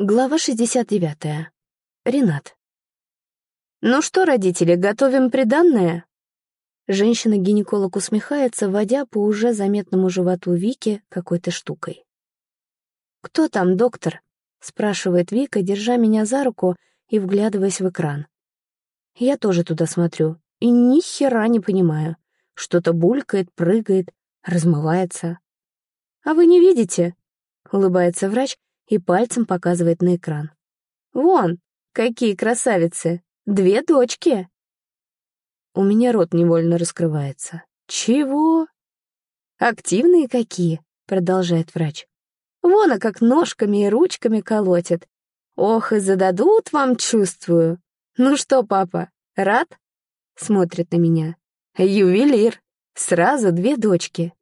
Глава 69. Ренат. «Ну что, родители, готовим приданное?» Женщина-гинеколог усмехается, водя по уже заметному животу Вики какой-то штукой. «Кто там, доктор?» — спрашивает Вика, держа меня за руку и вглядываясь в экран. Я тоже туда смотрю и ни хера не понимаю. Что-то булькает, прыгает, размывается. «А вы не видите?» — улыбается врач и пальцем показывает на экран. «Вон, какие красавицы! Две дочки!» У меня рот невольно раскрывается. «Чего?» «Активные какие!» — продолжает врач. «Вон, а как ножками и ручками колотят. Ох, и зададут вам, чувствую. Ну что, папа, рад?» Смотрит на меня. «Ювелир! Сразу две дочки!»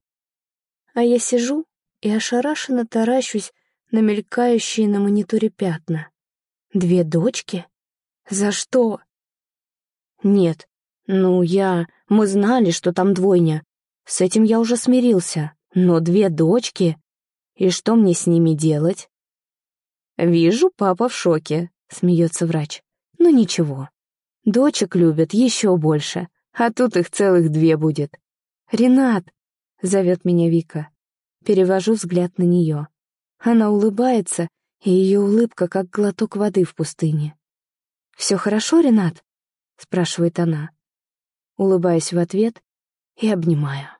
А я сижу и ошарашенно таращусь на мелькающие на мониторе пятна. Две дочки? За что? Нет, ну я... Мы знали, что там двойня. С этим я уже смирился. Но две дочки? И что мне с ними делать? Вижу, папа в шоке, смеется врач. Ну ничего. Дочек любят еще больше, а тут их целых две будет. «Ренат!» — зовет меня Вика. Перевожу взгляд на нее. Она улыбается, и ее улыбка как глоток воды в пустыне. «Все хорошо, Ренат?» — спрашивает она. Улыбаюсь в ответ и обнимаю.